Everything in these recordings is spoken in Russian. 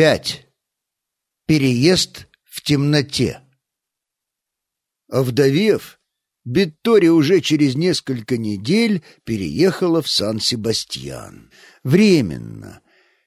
Пять. Переезд в темноте. Овдовев, Биттори уже через несколько недель переехала в Сан-Себастьян. Временно.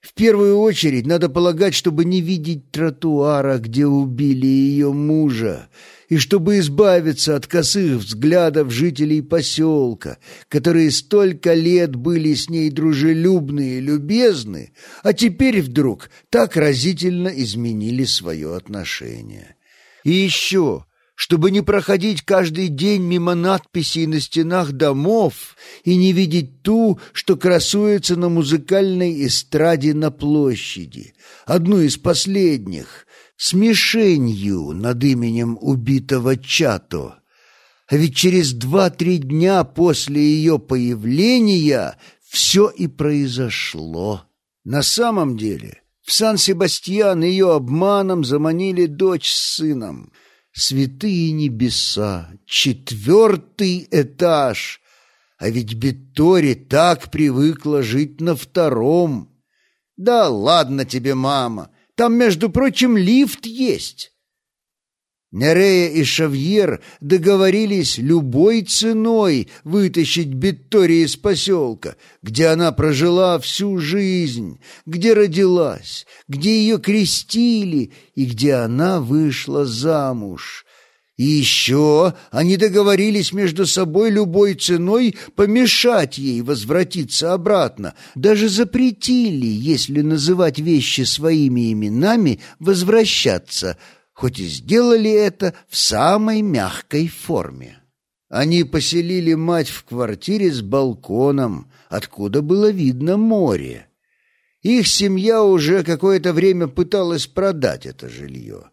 В первую очередь надо полагать, чтобы не видеть тротуара, где убили ее мужа, и чтобы избавиться от косых взглядов жителей поселка, которые столько лет были с ней дружелюбны и любезны, а теперь вдруг так разительно изменили свое отношение. И еще чтобы не проходить каждый день мимо надписей на стенах домов и не видеть ту, что красуется на музыкальной эстраде на площади, одну из последних, с мишенью над именем убитого Чато. А ведь через два-три дня после ее появления все и произошло. На самом деле в Сан-Себастьян ее обманом заманили дочь с сыном — Святые небеса, четвертый этаж. А ведь Беттори так привыкла жить на втором. Да ладно тебе, мама, там, между прочим, лифт есть. Нерея и Шавьер договорились любой ценой вытащить Беттори из поселка, где она прожила всю жизнь, где родилась, где ее крестили и где она вышла замуж. И еще они договорились между собой любой ценой помешать ей возвратиться обратно, даже запретили, если называть вещи своими именами, возвращаться – хоть и сделали это в самой мягкой форме. Они поселили мать в квартире с балконом, откуда было видно море. Их семья уже какое-то время пыталась продать это жилье.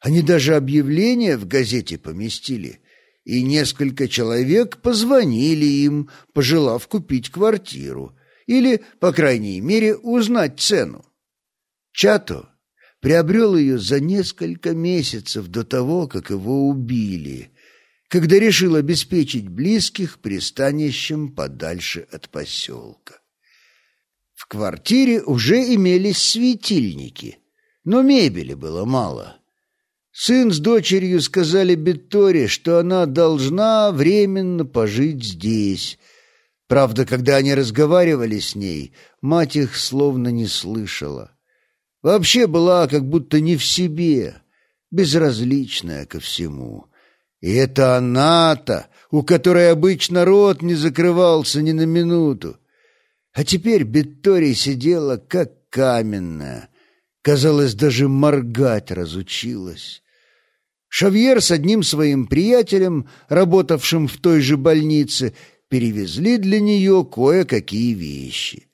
Они даже объявление в газете поместили, и несколько человек позвонили им, пожелав купить квартиру или, по крайней мере, узнать цену. Чато приобрел ее за несколько месяцев до того, как его убили, когда решил обеспечить близких пристанищем подальше от поселка. В квартире уже имелись светильники, но мебели было мало. Сын с дочерью сказали Бетторе, что она должна временно пожить здесь. Правда, когда они разговаривали с ней, мать их словно не слышала. Вообще была как будто не в себе, безразличная ко всему. И это она-то, у которой обычно рот не закрывался ни на минуту. А теперь Беттори сидела как каменная. Казалось, даже моргать разучилась. Шавьер с одним своим приятелем, работавшим в той же больнице, перевезли для нее кое-какие вещи.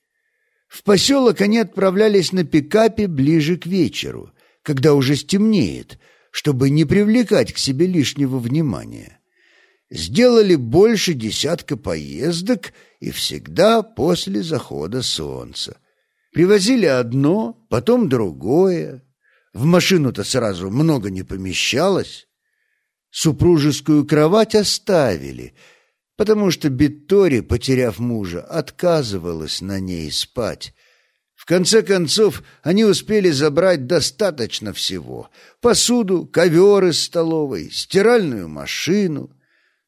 В поселок они отправлялись на пикапе ближе к вечеру, когда уже стемнеет, чтобы не привлекать к себе лишнего внимания. Сделали больше десятка поездок и всегда после захода солнца. Привозили одно, потом другое. В машину-то сразу много не помещалось. Супружескую кровать оставили — потому что Биттори, потеряв мужа, отказывалась на ней спать. В конце концов, они успели забрать достаточно всего — посуду, ковер из столовой, стиральную машину.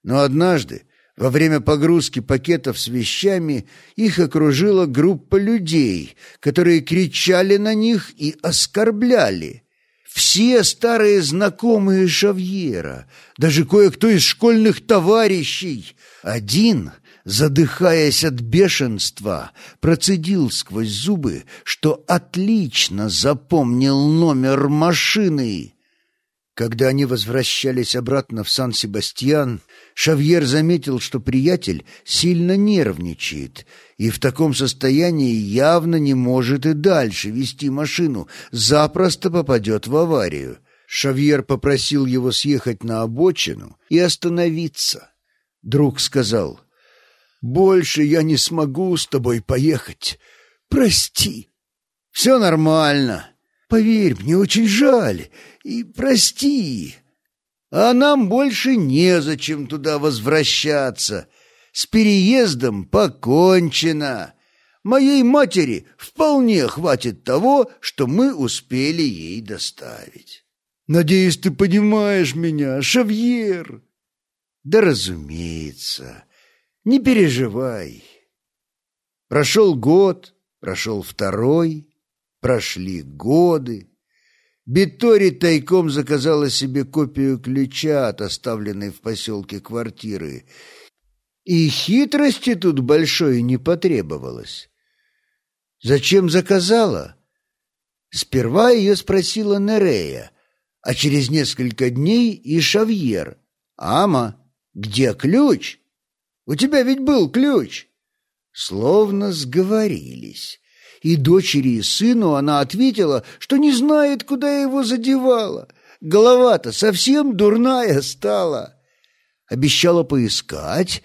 Но однажды, во время погрузки пакетов с вещами, их окружила группа людей, которые кричали на них и оскорбляли. Все старые знакомые Шавьера, даже кое-кто из школьных товарищей — один, задыхаясь от бешенства, процедил сквозь зубы, что отлично запомнил номер машины. Когда они возвращались обратно в Сан-Себастьян, Шавьер заметил, что приятель сильно нервничает и в таком состоянии явно не может и дальше вести машину, запросто попадет в аварию. Шавьер попросил его съехать на обочину и остановиться. Друг сказал, «Больше я не смогу с тобой поехать. Прости». «Все нормально. Поверь, мне очень жаль. И прости. А нам больше незачем туда возвращаться. С переездом покончено. моей матери вполне хватит того, что мы успели ей доставить. Надеюсь, ты понимаешь меня, Шавьер. Да, разумеется. Не переживай. Прошел год, прошел второй, прошли годы. Битори тайком заказала себе копию ключа от оставленной в поселке квартиры. И хитрости тут большой не потребовалось. Зачем заказала? Сперва ее спросила Нерея, а через несколько дней и Шавьер. «Ама, где ключ? У тебя ведь был ключ!» Словно сговорились и дочери, и сыну она ответила, что не знает, куда его задевала. Голова-то совсем дурная стала. Обещала поискать,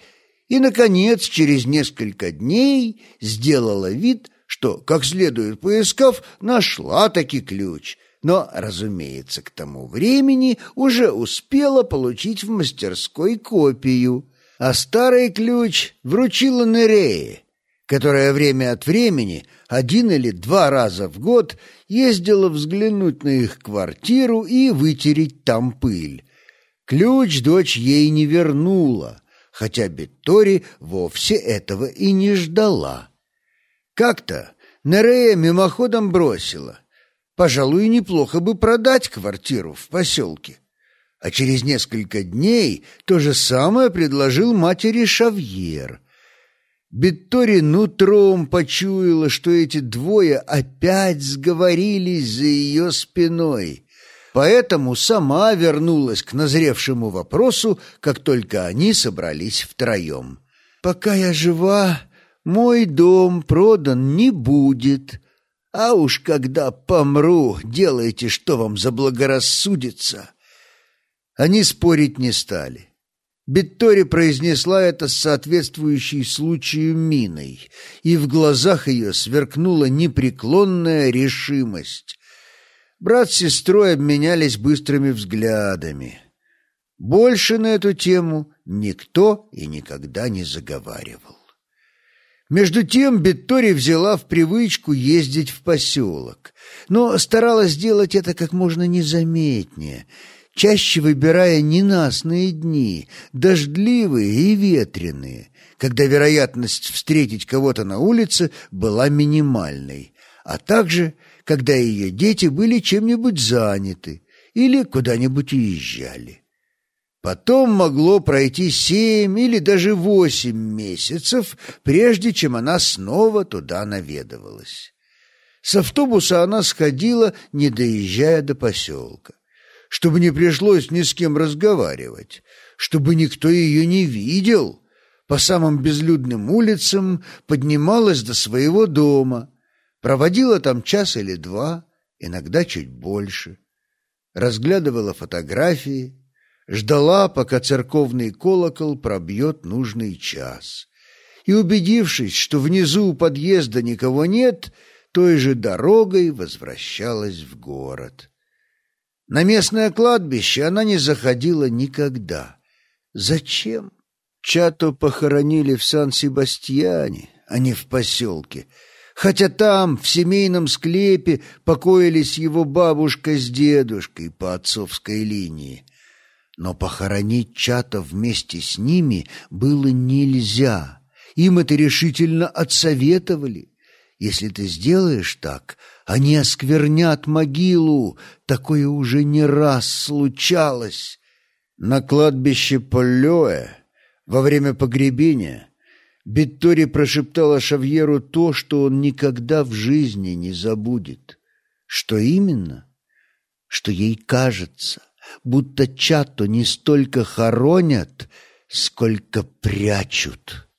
и, наконец, через несколько дней сделала вид, что, как следует поискав, нашла таки ключ, но, разумеется, к тому времени уже успела получить в мастерской копию, а старый ключ вручила Нерее, которая время от времени – один или два раза в год ездила взглянуть на их квартиру и вытереть там пыль. Ключ дочь ей не вернула, хотя Беттори вовсе этого и не ждала. Как-то Нерея мимоходом бросила. Пожалуй, неплохо бы продать квартиру в поселке. А через несколько дней то же самое предложил матери Шавьер — Беттори нутром почуяла, что эти двое опять сговорились за ее спиной, поэтому сама вернулась к назревшему вопросу, как только они собрались втроем. «Пока я жива, мой дом продан не будет, а уж когда помру, делайте, что вам заблагорассудится». Они спорить не стали. Беттори произнесла это с соответствующей случаю миной, и в глазах ее сверкнула непреклонная решимость. Брат с сестрой обменялись быстрыми взглядами. Больше на эту тему никто и никогда не заговаривал. Между тем Беттори взяла в привычку ездить в поселок, но старалась сделать это как можно незаметнее — чаще выбирая ненастные дни, дождливые и ветреные, когда вероятность встретить кого-то на улице была минимальной, а также когда ее дети были чем-нибудь заняты или куда-нибудь уезжали. Потом могло пройти семь или даже восемь месяцев, прежде чем она снова туда наведывалась. С автобуса она сходила, не доезжая до поселка чтобы не пришлось ни с кем разговаривать, чтобы никто ее не видел. По самым безлюдным улицам поднималась до своего дома, проводила там час или два, иногда чуть больше. Разглядывала фотографии, ждала, пока церковный колокол пробьет нужный час. И, убедившись, что внизу у подъезда никого нет, той же дорогой возвращалась в город. На местное кладбище она не заходила никогда. Зачем? Чато похоронили в Сан-Себастьяне, а не в поселке. Хотя там, в семейном склепе, покоились его бабушка с дедушкой по отцовской линии. Но похоронить Чато вместе с ними было нельзя. Им это решительно отсоветовали. Если ты сделаешь так, они осквернят могилу. Такое уже не раз случалось. На кладбище Полоэ во время погребения Биттори прошептала Шавьеру то, что он никогда в жизни не забудет. Что именно? Что ей кажется, будто Чато не столько хоронят, сколько прячут.